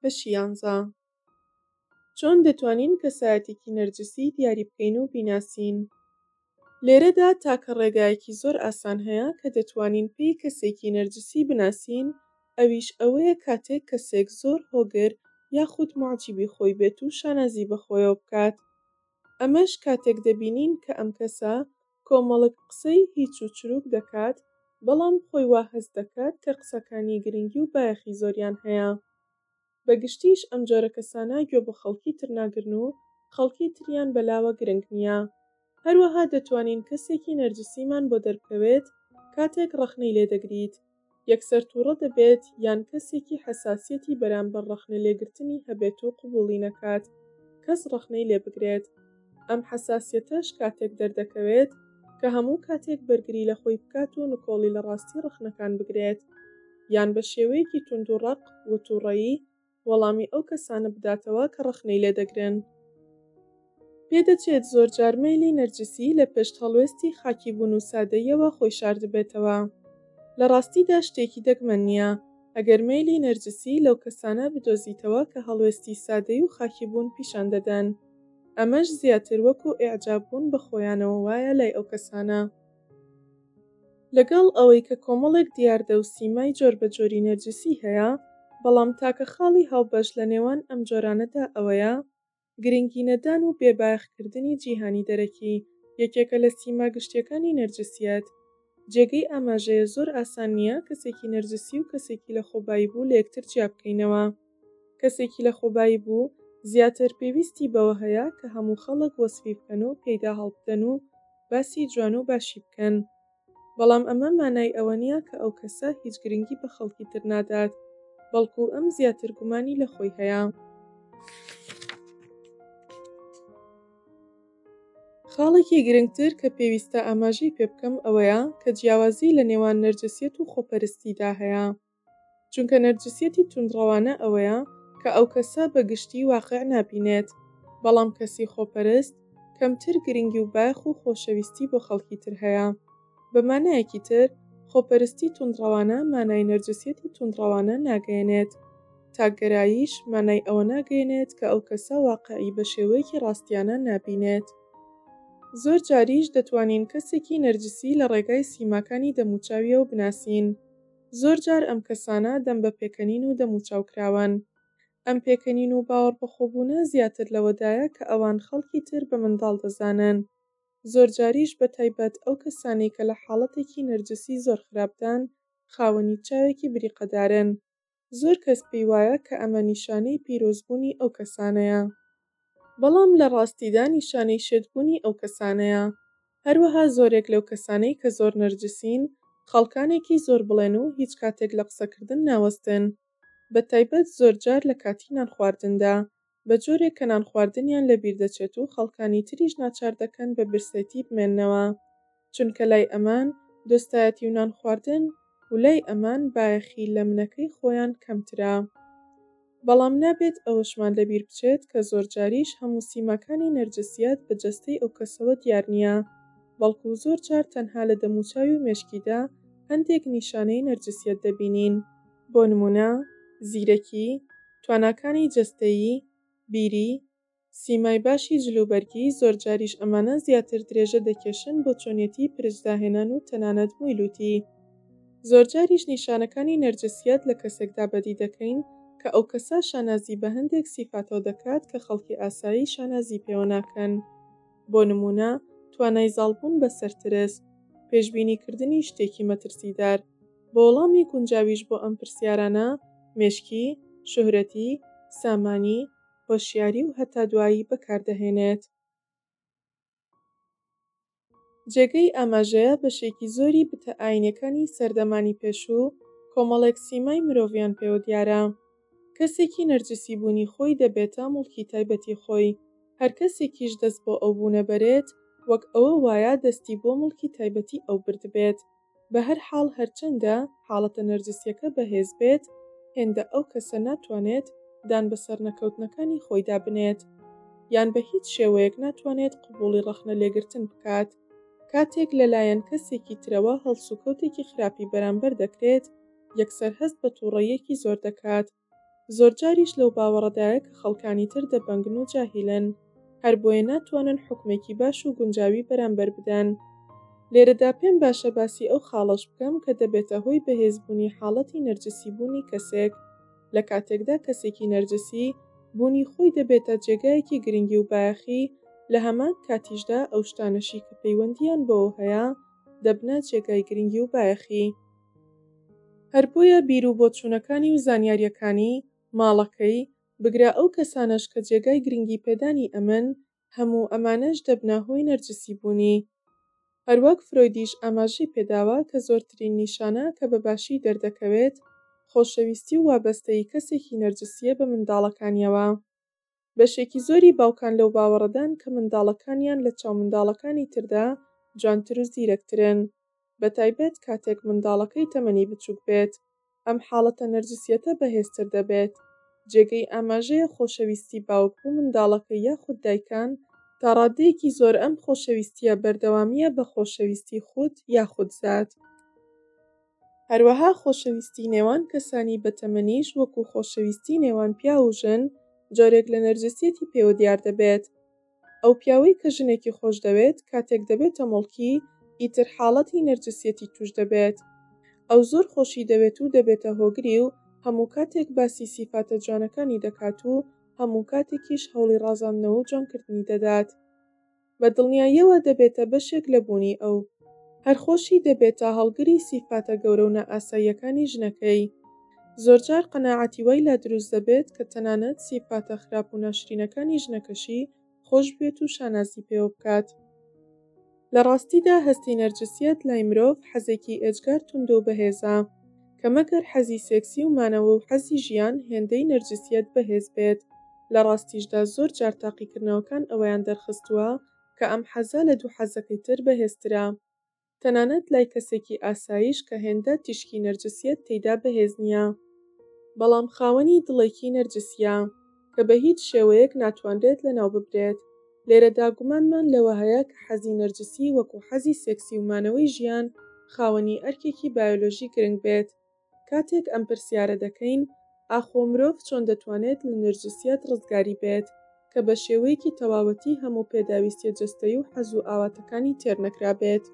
بەشی یانزە چۆن دەتوانین کەسایەتێکی نەرجسی دیاری بکەین و بیناسین لێرەدا تاکە ڕێگایەکی زۆر ئاسان هەیە کە دەتوانین پێی کەسێکی نەرجسی بناسین ئەویش ئەوەیە کاتێک کەسێک زۆر هۆگر یاخود معجیبی خۆی بێت و شانازی بەخۆیەوە بکات ئەمەش کاتێک دەبینین کە ئەم کەسە کۆمەڵک قسەی هیچ و چروک دەکات، بەڵام خۆی وا هەست دەکات کە قسەکانی گرنگی و بایەخی زۆریان هەیە. بە گشتیش ئەم جۆرە کەسانە گوێ بۆ خەڵکی تر ناگرن و خەڵکی تریان بە لاوە گرنگ نییە. هەروەها دەتوانین کەسێکی نەرجسیمان بۆ دەربکەوێت کاتێک ڕەخنەی لێ دەگریت. یەکسەر تووڕە دەبێت یان کەسێکی حەساسیەتی بەرامبەر ڕەخنە لێگرتنی هەبێت و قبوڵی نەکات کەس ڕەخنەی لێ بگرێت، ئەم حەساسیەتەش کاتێک دەردەکەوێت کە هەموو کاتێک بەرگری لە خۆی بکات و نکۆڵی لە ڕاستی ڕەخنەکان بگرێت یان بە شێوەیەکی توندوڕەق و تووڕەیی وەڵامی ئەو کەسانە بداتەوە کە ڕەخنەی لێ دەگرن. پێدەچێت زۆرجار مەیلی نەرجسی لە پشت هەڵوێستی خاکیبوون و سادەییەوە خۆی شاردبێتەوە. لە ڕاستیدا شتێکی دەگمەن نییە ئەگەر مەیلی نەرجسی لەو کەسانە بدۆزیتەوە کە هەڵوێستی سادەیی و خاکیبوون پیشان دەدەن. ئەمەش زیاتر وەکو ئیعجاببوون بە خۆیانەوە وایە لای ئەو کەسانە. لەگەڵ ئەوەی کە کۆمەڵێک دیاردە و سیمای جۆربەجۆری نەرجسی هەیە، بەڵام تاکە خاڵی هاوبەش لە نێوان ئەم جۆرانەدا ئەوەیە، گرنگینەدان و بێ بایەخکردنی جیهانی دەرەکی یەکێکە لە سیما گشتیەکانی نەرجسیەت. جێگەی ئاماژەیە زۆر ئاسان نییە کەسێکی نەرجسی و کەسێکی لەخۆباییبوو لە یەکتر جیابکەینەوە. کەسێکی لەخۆبایی بوو زیاتر پێویستی بەوە هەیە کە هەموو خەڵک وەسفی بکەن و پێیدا هەڵبدەن و باسی جوان و باشی بکەن بەڵام ئەمە مانای ئەوە نیە کە ئەو کەسە هیچ گرنگی بە خەڵکی تر نادات بەڵکو ئەم زیاتر گومانی لە خۆی هەیە. خاڵێکی گرنگتر کە پێویستە ئاماژەی پێبکەم ئەوەیە کە جیاوازی لە نێوان نەرجسیەت و خۆپەرستیدا هەیە، چونکە نەرجسیەتی توندڕەوانە ئەوەیە کە ئەوکەسە بە گشتی واقع نابینێت، بەڵام کەسی خۆپەرست کەمتر گرنگی و بایەخ و خۆشەویستی بۆ خەڵکی تر هەیە. بە مانایەکی تر خۆپەرستی توندڕەوانە مانای نەرجسیەتی توندڕەوانە ناگەیەنێت. تاکگەراییش مانای ئەوە ناگەیەنێت کە ئەوکەسە واقعی بە شێوەیەکی ڕاستیانە نابینێت. زۆر جاریش دەتوانین کەسێکی نەرجسی لە ڕێگای سیماکانی دەموچاویەوە بناسین. زۆر جار ئەم کەسانە دەم بە پێکەنین و دەموچاو کراوان. ئەم پێکەنین و باوەڕبەخۆبوونە زیاتر لەوەدایە کە ئەوان خەڵکی تر بە منداڵ دەزانن. زۆر جاریش بە تایبەت ئەو کەسانەی کە لە حاڵەتێکی نەرجسی زۆر خراپدان، خاوەنی چاوێکی بریقەدارن. زۆر کەس پێی وایە کە ئەمە نیشانەی پیرۆزبوونی ئەو کەسانەیە. بەڵام لە ڕاستیدا نیشانەی شێتبوونی ئەو کەسانەیە. هەروەها زۆرێک لەو کەسانەی کە زۆر نەرجسین، خاڵکانێکی زۆر بڵێن و هیچ کاتێک لە قسەکردن ناوەستن. بە تایبەت زۆرجار لە کاتی نانخواردندا، بە جۆرێک کە نانخواردنیان لەبیر دەچێت و خەڵکانی تریش ناچار دەکەن بە برسێتی بمێننەوە. چونکە لای ئەمان دۆستایەتی و نان خواردن و لای ئەمان بایەخی لە منەکەی خۆیان کەمترە. بەڵام نابێت ئەوەشمان لە بیر بچێت کە زۆرجاریش هەموو سیماکانی نەرجسیەت بە جەستەی ئەو کەسەوە دیار نیە بەڵکو زۆر جار تەنها لە دەموچاوی و مێشکیدا هەندێک نیشانەی نەرجسیەت دەبینین، بۆ نمونە زیرەکی، تواناکانی جەستەیی، بیری، سیمای باشی جلوبەرگی، زۆرجاریش ئەمانە زیاتر درێژە دەکێشن بۆ چۆنیەتیی پرچ داهێنان و تەنانەت مووی لووتی. زۆرجاریش نیشانەکانی نەرجسییەت لە کەسێکدا بەدی دەکەین کە ئەو کەسە شانازی بە هەندێک سیفاتەوە دەکات کە خەڵکی ئاسایی شانازی پێوە ناکەن، بۆ نموونە، توانای زاڵبوون بەسەر ترس، پێشبینیکردنی شتێکی مەترسیدار. بە وەڵامی گونجاویش بۆ ئەم پرسیارانە، مێشکی، شوهرەتی، سامانی، هۆشیاری و هەتا دوایی بەکاردەهێنێت. جێگەی ئاماژەیە بەشێکی زۆری بتە ئاینیەکانی سەردەمانی پێشوو کۆمەڵێک سیمای مرۆڤیان پێوە دیارە. کەسێکی نەرجسی بوونی خۆی دەبێتە موڵکی تایبەتی خۆی، هەرکەسێکیش دەست بۆ ئەو بوونە بەرێت وەک ئەوە وایە دەستی بۆ موڵکی تایبەتی ئەو بردبێت. بەهەرحاڵ هەرچەندە حاڵەتە نەرجسیەکە بەهێز بێت، هێندە ئەو کەسە ناتوانێت دان بە سەرنەکەوتنەکانی خۆیدا بنێت، یان بە هیچ شێوەیەک ناتوانێت قبوڵی ڕەخنە لێگرتن بکات. کاتێک لەلایەن کەسێکی ترەوە هەڵسوکەوتێکی خراپی بەرامبەر دەکرێت، یەکسەر هەست بە توڕەییەکی زۆر دەکات. زۆرجاریش لەو باوەڕەدایە کە خەڵکانی تر دەبەنگن و جاهیلن، هەربۆیە ناتوانن حوکمێکی باش و گونجاوی بەرامبەر بدەن. لێرەدا پێم باشە باسی ئەو خاڵەش بکەم کە دەبێتە هۆی بەهێزبوونی حاڵەتی نەرجسی بوونی کەسێک، لە کاتێکدا کەسێکی نەرجسی بوونی خۆی دەبێتە جێگایەکی گرنگی و بایەخی، لە هەمان کاتیشدا ئەو شتانەشی کە پەیوەندییان بەوە هەیە دەبنە جێگای گرنگی و بایەخی. هەر بۆیە بیرو بۆچوونەکانی و زانیاریەکانی، ماڵەکەی، بگرە ئەو کەسانەش کە جێگای گرنگی پێدانی ئەمن، هەموو ئەمانەش دەبنە هۆی نەرجسی بوونی. هەر وەک فرۆیدیش ئاماژەی پێداوە کە زۆرترین نیشانە کە بە باشی دەردەکەوێت خۆشەویستی و وابەستەیی کەسێکی نەرجسیە بە منداڵەکانیەوە. بەشێکی زۆری باوکان لەو باوەڕەدان کە منداڵەکانیان لە چاو منداڵەکانی تردا جوانتر و زیرەکترن، بەتایبەت کاتێک منداڵەکەی تەمەنی بچووک بێت، ئەم حاڵەتە نەرجسیەتە بەهێزتر دەبێت. جێگەی ئاماژەیە خۆشەویستی باوک بۆ منداڵەکەی یاخود دایکان، تا ڕاددەیەکی زۆر ئەم خۆشەویستییە بەردەوامییە بە خۆشەویستی خود یاخود زات. هەروەها خۆشەویستی نێوان کەسانی بەتەمەنیش وەکو خۆشەویستی نێوان پیاو و ژن جۆرێک لە نەرجسیەتی پێوە دیار دەبێت، ئەو پیاوەی کە ژنێکی خۆشدەوێت کاتێک دەبێتە موڵکی ئیتر حاڵەتی نەرجسیەتی توش دەبێت، ئەو زۆر خۆشی دەوێت و دەبێتە هۆگری و هەمووکاتێک باسی سیفاتە جوانەکانی دەکات و هەمووکاتێکیش هەوڵی ڕازاندنەوەو جوانکردنی دەدات. بە دڵنیاییەوە دەبێتە بەشێک لە بوونی ئەو. هەر خۆشی دەبێتە هەڵگری سیفاتە گەورە و نائاساییەکانی ژنەکەی. زۆرجار قەناعەتی وای لا دروست دەبێت کە تەنانەت سیفاتە خراپ و ناشرینەکانی ژنەکەشی خۆش بوێت و شانازی پێوە بکات. لە ڕاستیدا هەستی نەرجسیەت لای مرۆڤ حەزێکی ئێجگار توندە و بەهێزە. کە مەگەر حەزی سێکسی و مانەوە و حەزی ژیان هێندەی نەرجسیەت بەهێز بێت، لە ڕاستیشدا زۆر جار تاقیکردنەوەکان ئەوەیان دەرخستووە کە ئەم حەزە لە دوو حەزەکەی تر بەهێزترە. تەنانەت لای کەسێکی ئاساییش کە هێندە تیشکی نەرجسیەت تێیدا بەهێز نییە، بەڵام خاوەنی دڵێکی نەرجسییە، کە بە هیچ شێوەیەک ناتوانرێت لەناو ببرێت، لێرەدا گومانمان لەوە هەیە کە حەزی نەرجسی وەکو حەزی سێکسی و مانەوەی ژیان خاوەنی ئەرکێکی بایۆلۆژی گرنگ بێت. کاتێک ئەم پرسیارە دەکەین، ئاخۆ مرۆڤ چۆن دەتوانێت لە نەرجسیەت ڕزگاری بێت کە بە شێوەیەکی تەواوەتی هەموو پێداویستیە جەستەی و حەز و ئاواتەکانی تێر نەکرابێت؟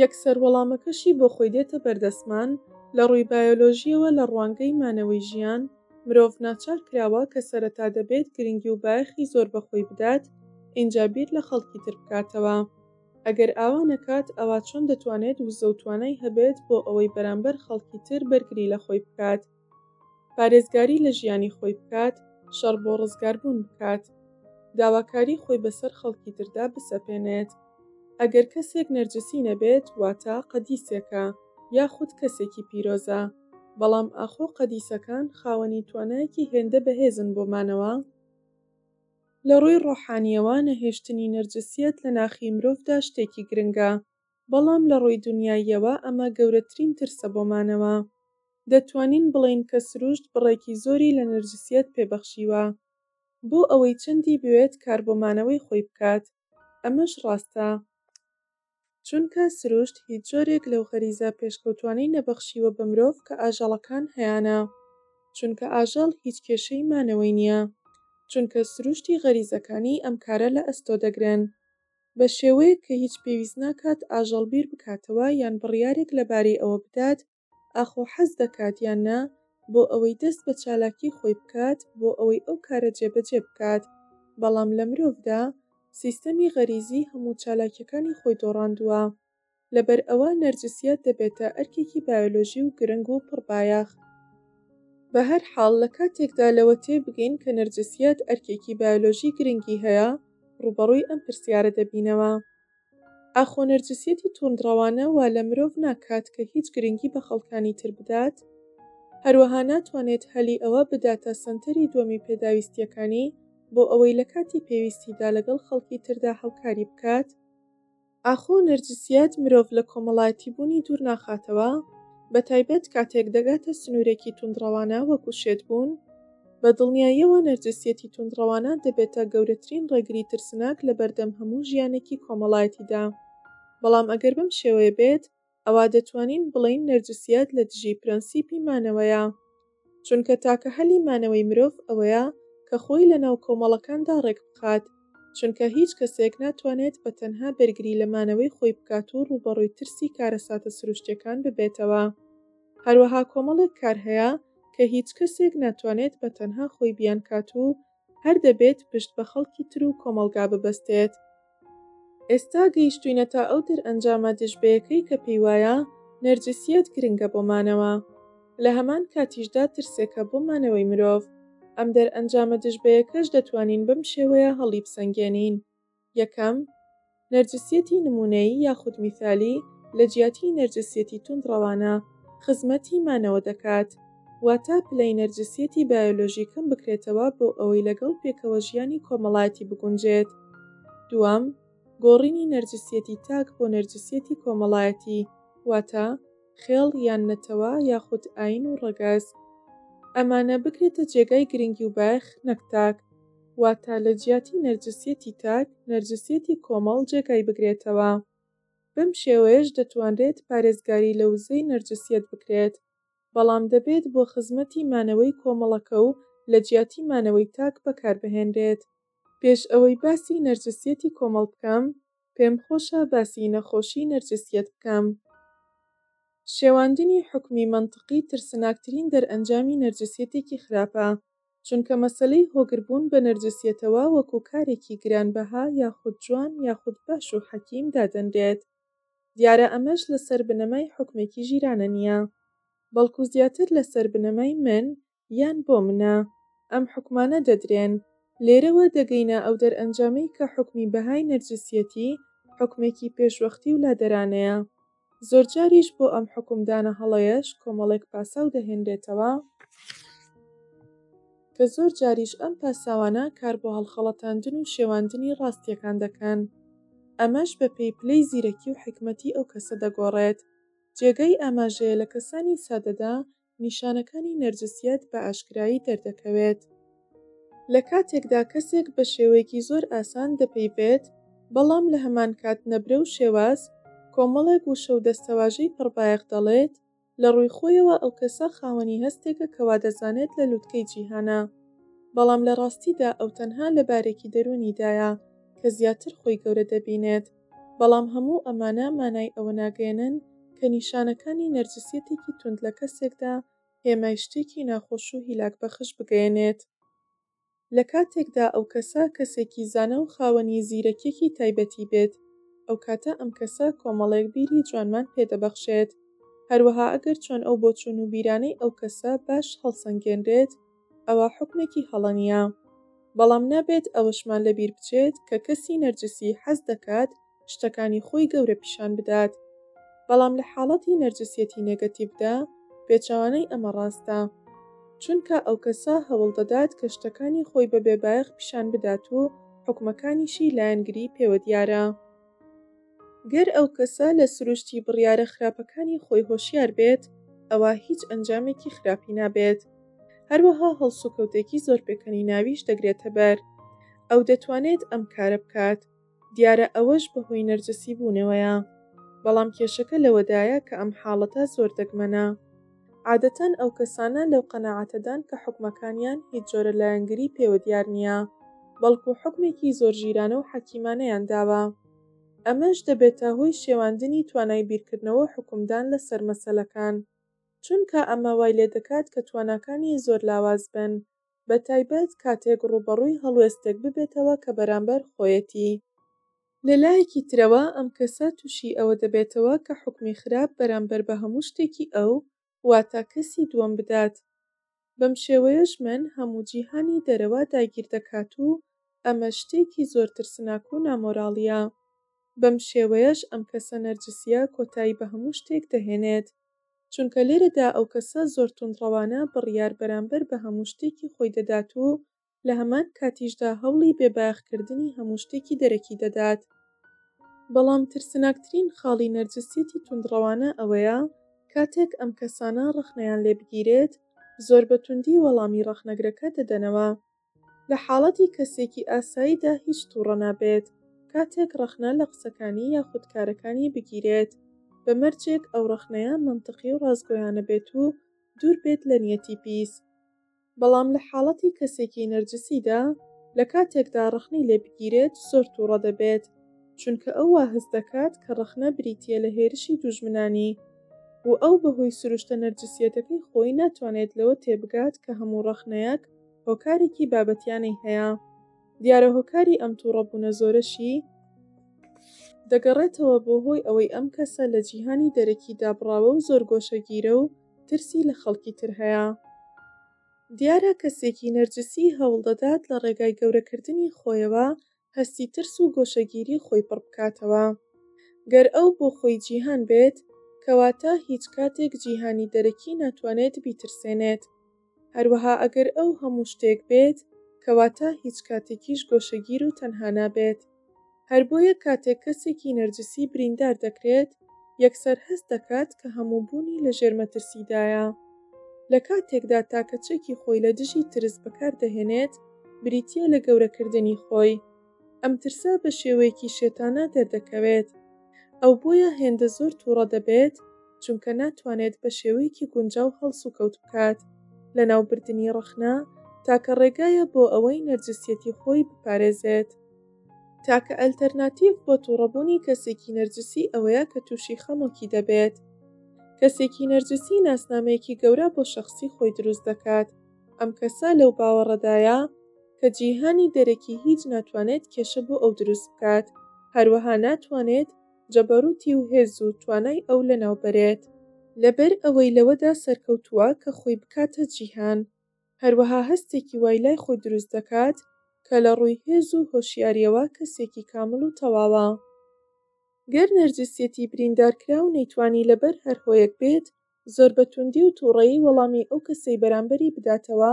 یەکسەر وەڵامەکەشی بۆ خۆی دێتە بەردەستمان لە ڕووی بایۆلۆژیەوە لە ڕوانگەی مانەوەی ژیان، مرۆڤ ناچار کراوە کە سەرەتا دەبێت گرنگی و بایەخی زۆر بە خۆی بدات ئینجا بیر لە خەڵکی تر بکاتەوە. ئەگەر ئاوا نەکات ئەوا چۆن دەتوانێت وزە و توانای هەبێت بۆ ئەوەی بەرامبەر خەڵکی تر بەرگری لە خۆی بکات، پارێزگاری لە ژیانی خۆی بکات، شەڕ بۆ ڕزگاربوون بکات، داواکاری خۆی بەسەر خەڵکی تردا بسەپێنێت؟ ئەگەر کەسێک نەرجسی نەبێت واتە قەدیسێکە یاخود کەسێکی پیرۆزە. بەڵام ئاخۆ قەدیسەکان خاوەنی توانایەکی هێندە بەهێزن بۆ مانەوە؟ لە ڕووی ڕۆحانییەوە نەهێشتنی نەرجسیەت لە ناخی مرۆڤدا شتێکی گرنگە، بەڵام لە ڕووی دونیاییەوە ئەمە گەورەترین ترسە بۆ مانەوە. دەتوانین بڵێین کە سروشت بڕێکی زۆری لە نەرجسیەت پێبەخشیوە، بۆ ئەوەی چەندی بوێت کار بۆ مانەوەی خۆی بکات. ئەمەش ڕاستە چونکە سروشت هیچ جۆرێک لەو غەریزە پێشکەوتوانەی نەبەخشیوە بە مرۆڤ کە ئاژەڵەکان هەیانە چونکە ئاژەڵ هیچ کێشەی مانەوەی نیە چونکە سروشتی غەریزەکانی ئەم کارە لە ئەستۆ دەگرن بە شێوەیەک کە هیچ پێویست ناکات ئاژەڵ بیر بکاتەوە یان بڕیارێک لەبارەی ئەوە بدات ئاخۆ حەز دەکات یان نا، بۆ ئەوەی دەست بە چالاکیی خۆی بکات بۆ ئەوەی ئەو کارە جێبەجێ بکات. بەڵام لە مرۆڤدا، سیستەمی غەریزی هەموو چالاکییەکانی خۆی دۆڕاندووە. لەبەر ئەوە نەرجسییەت دەبێتە ئەرکێکی بایۆلۆژی و گرنگ و پڕ بایەخ. بە هەر حاڵ، لە کاتێکدا لەوە تێ بگەین کە نەرجسییەت ئەرکێکی بایۆلۆژی گرنگی هەیە، ڕووبەڕووی ئەم پرسیارە دەبینەوە. ئاخۆ نەرجسیەتی توندڕەوانە وا لە مرۆڤ ناکات کە هیچ گرنگی بە خەڵکانی تر بدات؟ هەروەها ناتوانێت هەلی ئەوە بداتە سەنتەری دووەمی پێداویستییەکانی بۆ ئەوەی لە کاتی پێویستیدا لەگەڵ خەڵکی تردا هاوکاری بکات؟ ئاخۆ نەرجسیەت مرۆڤ لە کۆمەڵایەتیبوونی دوور ناخاتەوە، بەتایبەت کاتێک دەگاتە سنوورێکی توندڕەوانە وەکو شێتبوون؟ بە دڵنیاییەوە نەرجسیەتی توندڕەوانە دەبێتە گەورەترین ڕێگری ترسناک لە بەردەم هەموو ژیانێکی کۆمەڵایەتیدا. بەڵام ئەگەر بەم شێوەیە بێت، ئەوا دەتوانین بڵێین نەرجسیەت لە دژی پرەنسیپی مانەوەیە. چونکە تاکە هەلی مانەوەی مرۆڤ ئەوەیە کە خۆی لەناو کۆمەڵەکاندا ڕێکبخات، چونکە هیچ کەسێک ناتوانێت بە تەنها بەرگری لە مانەوەی خۆی بکات و ڕووبەڕووی ترسی کارەساتە سروشتییەکان ببێتەوە. هەروەها کۆمەڵێک کار هەیە کە هیچ کەسێک ناتوانێت بە تەنها خۆی بیانکات و هەر دەبێت پشت بە خەڵکی تر و کۆمەڵگا ببەستێت. ئێستا گەیشتووینەتە ئەو دەرئەنجامە دژبەیەکەی کە پێیوایە نەرجسییەت گرنگە بۆ مانەوە. لە هەمان کاتیشدا ترسێکە بۆ مانەوەی مرۆڤ. ئەم دەرئەنجامە دژبەیەکەش دەتوانین بەم شێوەیە هەڵیبسەنگێنین. یەکەم، نەرجسیەتی نموونەیی یاخود میثالی لە جیاتی نەرجسیەتی توندڕەوانە خزمەتی مانەوە دەکات، واتە پلەی نەرجسیەتی بایۆلۆژی کەم بکرێتەوە بۆ ئەوەی لەگەڵ پێکەوە ژیانی کۆمەڵایەتی بگونجێت. دووەم، گۆڕینی نەرجسیەتی تاک بۆ نەرجسیەتی کۆمەڵایەتی، واتە خێڵ یان نەتەوە یاخود ئایین و ڕەگەز. ئەمانە بکرێتە جێگای گرنگی و بایەخ نەک تاک. واتا لە جیاتی نەرجسیەتی تاک، نەرجسیەتی کۆمەڵ جێگای بگرێتەوە. بەم شێوەیەش دەتوانرێت پارێزگاری لە وزەی نەرجسیەت بکرێت، بەڵام دەبێت بۆ خزمەتی مانەوەی کۆمەڵەکە و لە جیاتی مانەوەی تاک بەکار بهێنرێت. پێش ئەوەی باسی نەرجسیەتی کۆمەڵ بکەم، پێم خۆشە باسی نەخۆشی نەرجسیەت بکەم. شێواندنی حوکمی مەنتقی ترسناکترین دەرئەنجامی نەرجسیەتێکی خراپە. چونکە مەسەلەی هۆگربوون بە نەرجسیەتەوە وەکو کارێکی گرانبەها یاخود جوان یاخود باش و حەکیم دادەنرێت، دیارە ئەمەش لەسەر بنەمای حوکمێکی ژیرانە نییە، بەڵکو زیاتر لەسەر بنەمای من یان بۆ منە ئەم حوکمانە دەدرێن، لێرەوە دەگەینە ئەو دەرئەنجامەی کە حوکمی بەهای نەرجسیەتی حوکمێکی پێشوەختی و لادەرانەیە. زۆرجاریش بۆ ئەم حوکمدانە هەڵەیەش کۆمەڵێک پاساو دەهێنرێتەوە کە زۆر جاریش ئەم پاساوانە کار بۆ هەڵخەڵەتاندن و شێواندنی ڕاستیەکان دەکەن ئەمەش بە پێی پلەی زیرەکی و حیکمەتی ئەو کەسە دەگۆڕێت جێگای ئاماژەیە لە کەسانی سادەدا نیشانەکانی نەرجسیەت بە ئاشکرایی دەردەکەوێت. لە کاتێکدا کەسێک بە شێوەیەکی زۆر ئاسان دەپەیڤێت، بەڵام لە هەمانکات نەبرە و شێواز، کۆمەڵێک وشە و دەستەواژەی پڕبایەخ دەڵێت، لە ڕووی خۆیەوە ئەو کەسە خاوەنی هەستێکە کە وادەزانێت لە لوتکەی جیهانە، بەڵام لە ڕاستیدا ئەو تەنها لە بارێکی دەروونیدایە کە زیاتر خۆی گەورە دەبینێت. بەڵام هەموو ئەمانە مانای ئەوە ناگەیەنن کە نیشانەکانی نەرجسیەتێکی توند لە کەسێکدا هێمای شتێکی ناخۆش و هیلاکبەخش بگەیەنێت لە کاتێکدا ئەو کەسە کەسێکی زانا و خاوەنی زیرەکیەکی تایبەتی بێت ئەو کاتە ئەم کەسە کۆمەڵێک بیری جوانمان پێ دەبەخشێت هەروەها ئەگەر چۆن ئەو بۆچوون و بیرانەی ئەو کەسە باش هەڵسەنگێنرێت ئەوا حوکمێکی هەڵە نییە. بەڵام نابێت ئەوەشمان لەبیر بچێت کە کەسی نەرجسی حەز دەکات شتەکانی خۆی گەورە پیشان بدات. بەڵام لە حاڵەتی نەرجسیەتی نێگەتیڤدا پێچەوانەی ئەمە ڕاستە. چونکە ئەو کەسە هەوڵ دەدات کە شتەکانی خۆی بە بێبایەخ پیشان بدات و حوکمەکانیشی لایەنگری پێوە دیارە. گەر ئەو کەسە لە سروشتی بڕیارە خراپەکانی خۆی هۆشیار بێت، ئەوا هیچ ئەنجامێکی خراپی نابێت. هەروەها هەڵسوکەوتێکی زۆر پێکەنیناویش دەگرێتە بەر. ئەو دەتوانێت ئەم کارە بکات. دیارە ئەوەش بەهۆی نەرجسیبوونەوەیە. بەڵام کێشەکە لەوەدایە کە ئەم حاڵەتە زۆر دەگمەنە. عادەتەن ئەو کەسانە لەو قەناعەتەدان کە حوکمەکانیان هیچ جۆرە لایەنگری پێوە دیار نییە، بەڵکو حوکمێکی زۆر ژیرانە و حەکیمانەیان داوە. ئەمەش دەبێتە هۆی شێواندنی توانای بیرکردنەوە و حوکمدان لەسەر مەسەلەکان، چونکە ئەمە وای لێدەکات کە تواناکانی زۆر لاواز بن بە تایبەت کاتێک ڕووبەڕووی هەڵوێستێک ببێتەوە کە بەرامبەر خۆیەتی. لە لایەکی ترەوە ئەم کەسە تووشی ئەوە دەبێتەوە کە حوکمی خراپ بەرامبەر بە هەموو شتێکی ئەو، واتە کەسی دووەم بدات. بەم شێوەیەش من هەموو جیهانی دەرەوە داگیر دەکات و ئەمە شتێکی زۆر ترسناک و نامۆراڵییە. بەم شێوەیەش ئەم کەسە نەرجسییە کۆتایی بە هەموو شتێک دەهێنێت. چونکە لێرەدا ئەو کەسە زۆر توندڕەوانە بڕیار بەرامبەر بە هەموو شتێکی خۆی دەدات و لە هەمان کاتیشدا هەوڵی بێ بایەخکردنی هەموو شتێکی دەرەکی دەدات. بەڵام ترسناکترین خاڵی نەرجسیەتی توندڕەوانە ئەوەیە کاتێک ئەم کەسانە ڕەخنەیان لێ بگیرێت زۆر بە توندی وەڵامی ڕەخنەگرەکە دەدەنەوە، لە حاڵەتی کەسێکی ئاساییدا هیچ توڕە نابێت کاتێک ڕەخنە لە قسەکانی یاخود کارەکانی بگیرێت بە مەرجێک ئەو ڕەخنەیە مەنتقی و ڕاستگۆیانە بێت و دوور بێت لە نیەتی پیس بەڵام لە حاڵەتی کەسێکی نەرجسیدا لە کاتێکدا ڕەخنەی لێ بگیرێت زۆر توڕە دەبێت چونکە ئەو وا هەست دەکات کە ڕەخنە بریتیە لە هێرشی دوژمنانی و ئەو بە هۆی سروشتە نەرجسیەتەکەی خۆی ناتوانێت لەوە تێبگات کە هەموو ڕەخنەیەک هۆکارێکی بابەتیانەی هەیە دیارە هۆکاری ئەم تووڕەبوونە زۆرەشی دەگەڕێتەوە بۆ هۆی ئەوەی ئەم کەسە لە جیهانی دەرەکی دابڕاوە و زۆر گۆشەگیرە و ترسی لە خەڵکی تر هەیە دیارە کەسێکی نەرجسی هەوڵدەدات لە ڕێگای گەورەکردنی خۆیەوە هەستی ترس و گۆشەگیری خۆی پڕ بکاتەوە. گەر ئەو بۆ خۆی جیهان بێت، کەواتە هیچ کاتێک جیهانی دەرەکی ناتوانێت بیترسێنێت. هەروەها ئەگەر ئەو هەموو شتێک بێت، کەواتە هیچ کاتێکیش گۆشەگیر و تەنها نابێت. هەر بۆیە کاتێک کەسێکی نەرجسی بریندار دەکرێت، یەکسەر هەست دەکات کە هەموو بوونی لە ژێر مەترسیدایە. لە کاتێکدا تاکە چەکی خۆی لە دژی ترس بەکار دەهێنێت بریتییە لە گەورەکردنی خۆی. ئەم ترسە بە شێوەیەکی شێتانە دەردەکەوێت. ئەو بۆیە هێندە زۆر تووڕە دەبێت چونکە ناتوانێت بە شێوەیەکی گونجاو هەڵسوکەوت بکات. لەناوبردنی ڕەخنە تاکە ڕێگایە بۆ ئەوەی نەرجسیەتی خۆی بپارێزێت. تاکە ئەلتەرناتیڤ بۆ توڕەبوونی کەسێکی نەرجسی ئەوەیە کە تووشی خەمۆکی دەبێت. کەسێکی نەرجسی ناسنامەیەکی گەورە بۆ شەخسی خۆی دروست دەکات، ئەم کەسە لەو باوەڕەدایە کە جیهانی دەرەکی هیچ ناتوانێت کێشە بۆ ئەو دروست بکات، هەروەها ناتوانێت جەبەروتی و هێز و توانای ئەو لەناو بەرێت. لەبەر ئەوەی لەوەدا سەرکەوتووە کە خۆی بکاتە جیهان، هەروەها هەستێکی وای لای خۆی دروست دەکات کە لە ڕووی هێز و هۆشیارییەوە کەسێکی کامڵ و تەواوە. گەر نەرجسیەتی بریندارکراو نەیتوانی لەبەر هەر هۆیەک بێت زۆر بە توندی و تووڕەیی وەڵامی ئەو کەسەی بەرامبەری بداتەوە،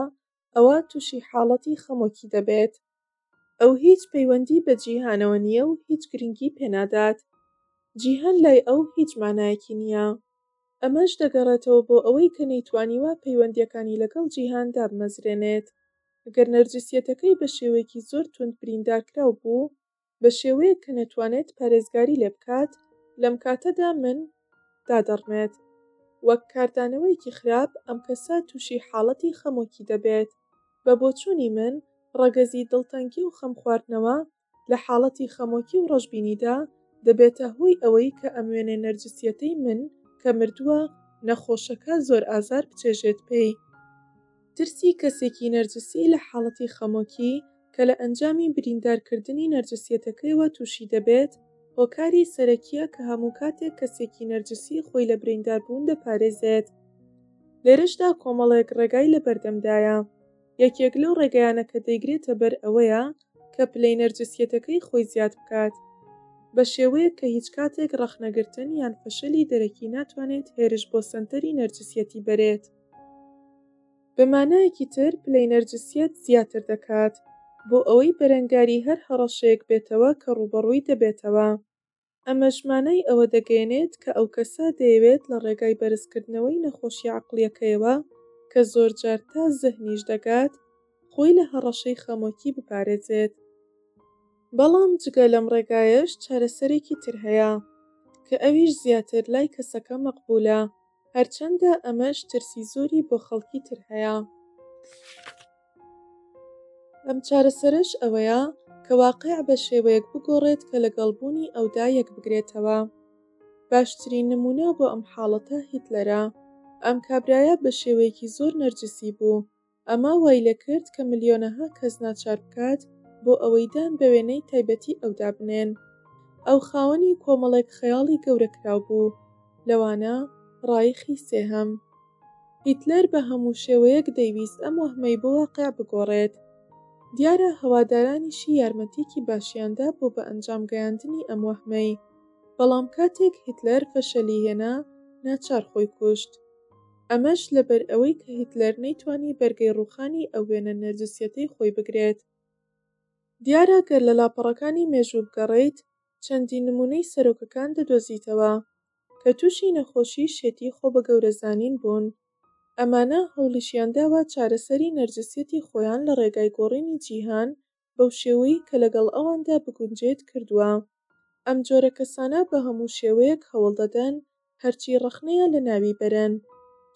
ئەوا تووشی حاڵەتی خەمۆکی دەبێت. ئەو هیچ پەیوەندی بە جیهانەوە نییە و هیچ گرنگی پێنادات جیهان لای ئەو هیچ مانایەکی نییە ئەمەش دەگەڕێتەوە بۆ ئەوەی کە نەیتوانیوە پەیوەندیەکانی لەگەڵ جیهان دابمەزرێنێت گەر نەرجسیەتەکەی بە شێوەیەکی زۆر توند بریندارکراو بوو بە شێوەیەک کە نەتوانێت پارێزگاری لێ بکات، لەم کاتەدا من دادەڕمێت. وەک کاردانەوەیەکی خراپ ئەم کەسە تووشی حاڵەتی خەمۆکی دەبێت. بە بۆچوونی من ڕەگەزی دڵتەنگی و خەمخواردنەوە لە حاڵەتی خەمۆکی و ڕەشبینیدا دەبێتە هۆی ئەوەی کە ئەم وێنەی نەرجسیەتەی من کە مردووە نەخۆشەکە زۆر ئازار بچێژێت پێی. ترسی کەسێکی نەرجسی لە حاڵەتی خەمۆکی کە لە ئەنجامی بریندارکردنی نەرجسیەتەکەیەوە تووشی دەبێت، هۆکاری سەرەکییە کە هەموو کاتێک کەسێکی نەرجسی خۆی لە برینداربوون دەپارێزێت. لێرەشدا کۆمەڵێک ڕێگای لە بەردەمدایە. یەکێک لەو ڕێگایانە کە دەیگرێتە بەر ئەوەیە کە پلەی نەرجسیەتەکەی خۆی زیاد بکات، بە شێوەیەک کە هیچ کاتێک ڕەخنەگرتن یان فەشەلی دەرەکی ناتوانێت هێرش بۆ سەنتەری نەرجسیەتی بەرێت. بە مانایەکی تر پلەی نەرجسیەت زیاتر دەکات بۆ ئەوەی بەرەنگاری هەر هەڕەشەیەک بێتەوە کە ڕووبەڕووی دەبێتەوە. ئەمەش مانای ئەوە دەگەیەنێت کە ئەو کەسە دەیەوێت لە ڕێگای بەرزکردنەوەی نەخۆشییە عەقڵییەکەیەوە کە زۆرجار تا زهنیش دەگات، خۆی لە هەڕەشەی خەمۆکی بپارێزێت. بەڵام جگە لەم ڕێگایەش چارەسەرێکی تر هەیە کە ئەویش زیاتر لای کەسەکە مەقبوولە. هەرچەندە ئەمەش ترسی زۆری بۆ خەڵکی تر هەیە. ئەم چارەسەرەش ئەوەیە کە واقیع بە شێوەیەک بگۆڕێت کە لەگەڵ بوونی ئەودا یەکبگرێتەوە. باشترین نموونە بۆ ئەم حاڵەتە هیتلەرە. ئەم کابرایە بە شێوەیەکی زۆر نەرجسی بوو، ئەمە وایلێکرد کە ملیۆنەها کەس ناچار بکات بۆ ئەوەی دان بە وێنەی تایبەتی ئەودا بنێن. ئەو خاوەنی کۆمەڵێک خەیاڵی گەورەکراو بوو، لەوانە ڕایخی سێهەم. هیتلەر بە هەموو شێوەیەک دەیویست ئەم وەهمەی بۆ واقع بگۆڕێت. دیارە هەوادارانیشی یارمەتییەکی باشیان دا بۆ بە ئەنجام گەیاندنی ئەم وەهمەی. بەڵام کاتێک هیتلەر فەشەلی هێنا، ناچار خۆی کوشت. ئەمەش لەبەرئەوەی کە هیتلەر نەیتوانی بەرگەی ڕووخانی ئەو وێنە نەرجسیەتەی خۆی بگرێت. دیارە گەر لە لاپەڕەکانی مێژوو بگەڕێیت چەندین نموونەی سەرۆکەکان دەدۆزیتەوە کە تووشی نەخۆشیی شێتی خۆبەگەورەزانین بوون، ئەمانە هەوڵیشیانداوە چارەسەری نەرجسیەتی خۆیان لە ڕێگای گۆڕینی جیهان بەو شێوەی کە لەگەڵ ئەواندا بگونجێت کردووە. ئەم جۆرە کەسانە بە هەموو شێوەیەک هەوڵ دەدەن هەرچی ڕەخنەیە لە ناوی بەرن،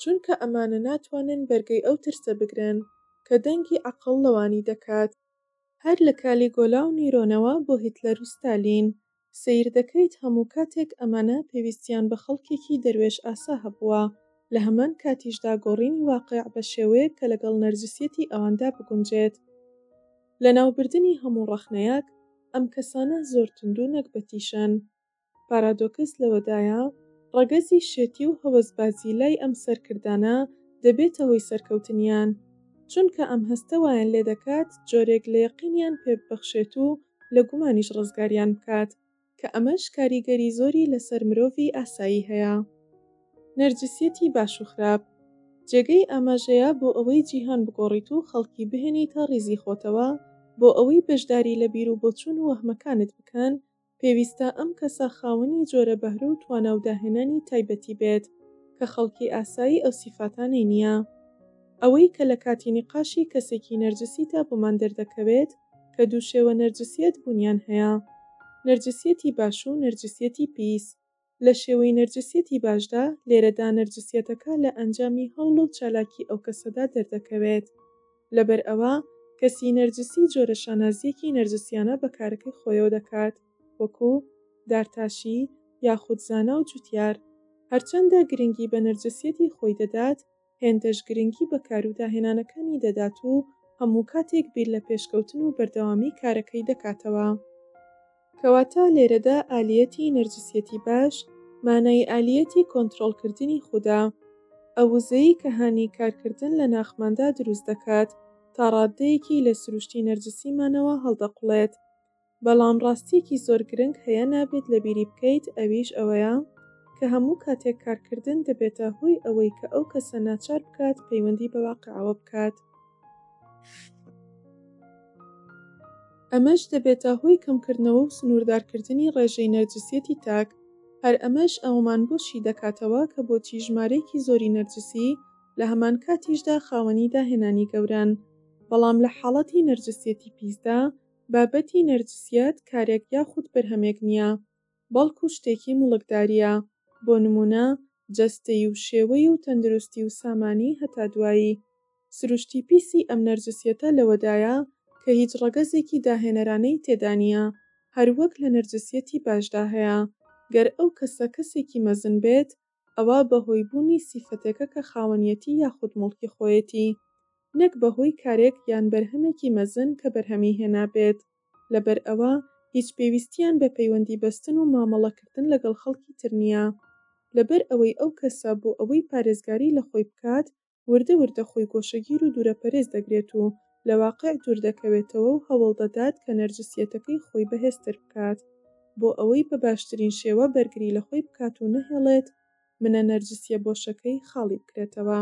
چونکە ئەمانە ناتوانن بەرگەی ئەو ترسە بگرن کە دەنگی عەقڵ لەوانی دەکات. هەر لە کالیگۆلا و نیرۆنەوە بۆ هیتلەر و ستالین، سەیردەکەیت هەموو کاتێک ئەمانە پێویستیان بە خەڵکێکی دەروێش ئاسا هەبووە، لە هەمان کاتیشدا گۆڕینی واقع بە شێوەیەک کە لەگەڵ نەرجسیەتی ئەواندا بگونجێت. لەناوبردنی هەموو ڕەخنەیەک، ئەم کەسانە زۆر توندو نەگبەتیشن. پارادۆکس لەوەدایە، ڕەگەزی شێتی و هەوەسبازی لای ئەم سەرکردانە دەبێتە هۆی سەرکەوتنیان، چونکە ئەم هەستە وایان لێدەکات جۆرێک لە یەقینیان پێببەخشێت و لە گومانیش ڕزگاریان بکات کە ئەمەش کاریگەری زۆری لەسەر مرۆڤی ئاسایی هەیە. نەرجسیەتی باش و خراپ، جێگەی ئاماژەیە بۆ ئەوەی جیهان بگۆڕیت و خەڵکی بهێنیتە ڕیزی خۆتەوە، بۆ ئەوەی بەشداری لە بیرو بۆچوون و وەهمەکانت بکەن پێویستە ئەم کەسە خاوەنی جۆرە بەهرە و توانا و داهێنانی تایبەتی بێت کە خەڵکی ئاسایی ئەو سیفاتانەی نییە. ئەوەی کە لە کاتی نیقاشی کەسێکی نەرجسیدا بۆمان دەردەکەوێت، کە دوو شێوە نەرجسیەت بوونیان هەیە، نەرجسیەتی باش و نەرجسیەتی پیس، لە شێوەی نەرجسیەتی باشدا، لێرەدا نەرجسیەتەکە لە ئەنجامی هەوڵ و چالاکی ئەو کەسەدا دەردەکەوێت، لەبەر ئەوە کەسی نەرجسی جۆرە شانازییەکی نەرجسیانە بە کارەکەی خۆیەوە دەکات وەکو، دارتاشی، یاخود زانا و جوتیار، هەرچەندە گرنگی بە نەرجسیەتی خۆی دەدات، هێندەش گرنگی بە کار و داهێنانەکانی دەدات و هەموو کاتێک بیر لە پێشکەوتن و بەردەوامیی کارەکەی دەکاتەوە. کەواتە لێرەدا ئالیەتی نەرجسیەتی باش مانای ئالیەتی کۆنترۆڵکردنی خودە، ئەو وزەی کە هانی کارکردن لە ناخماندا دروست دەکات، تا ڕاددەیەکی لە سروشتی نەرجسیمانەوە هەڵدەقوڵێت، بەڵام ڕاستیەکی زۆر گرنگ هەیە نابێت لەبیری بکەیت ئەویش ئەوەیە کە هەموو کاتێک کارکردن دەبێتە هۆی ئەوەی کە ئەو کەسە ناچار بکات پەیوەندی بە واقعەوە بکات. ئەمەش دەبێتە هۆی کەمکردنەوە و سنووردارکردنی ڕێژەی نەرجسیەتی تاک، هەر ئەمەش ئەوەمان بۆ شی دەکاتەوە کە بۆچی ژمارەیەکی زۆری نەرجسی لە هەمانکاتیشدا خاوەنی داهێنانی گەورەن بەڵام لە حاڵەتی نەرجسیەتی پیسدا بابەتی نەرجسیەت کارێک یاخود بەرهەمێک نییە، بەڵکو شتێکی موڵکدارییە، بۆ نموونە، جەستەی و شێوەی و تەندروستی و سامانی هەتا دوایی. سروشتی پیسی ئەم نەرجسیەتە لەوەدایە کە هیچ ڕەگەزێکی داهێنەرانەی تێدا نییە، هەروەک لە نەرجسیەتی باشدا هەیە، گەر ئەو کەسە کەسێکی مەزن بێت، ئەوا بە هۆی بوونی سیفەتێکە کە خاوەنیەتی یاخود موڵکی خۆیەتی نەک بە هۆی کارێک یان بەرهەمێکی مەزن کە بەرهەمی هێنابێت لەبەر ئەوە هیچ پێویستیان بە پەیوەندی بەستن و مامەڵە کردن لەگەڵ خەڵکی تر نیە لەبەر ئەوەی ئەو کەسە بۆ ئەوەی پارێزگاری لە خۆی بکات وردە وردە خۆی گۆشەگیر و دوورەپەرێز دەگرێت و لە واقیع دوور دەکەوێتەوە و هەوڵ دەدات کە نەرجسیەتەکەی خۆی بەهێزتر بکات بۆ ئەوەی بە باشترین شێوە بەرگری لە خۆی بکات و نەهێڵێت منە نەرجسیە بۆشەکەی خاڵی بکرێتەوە.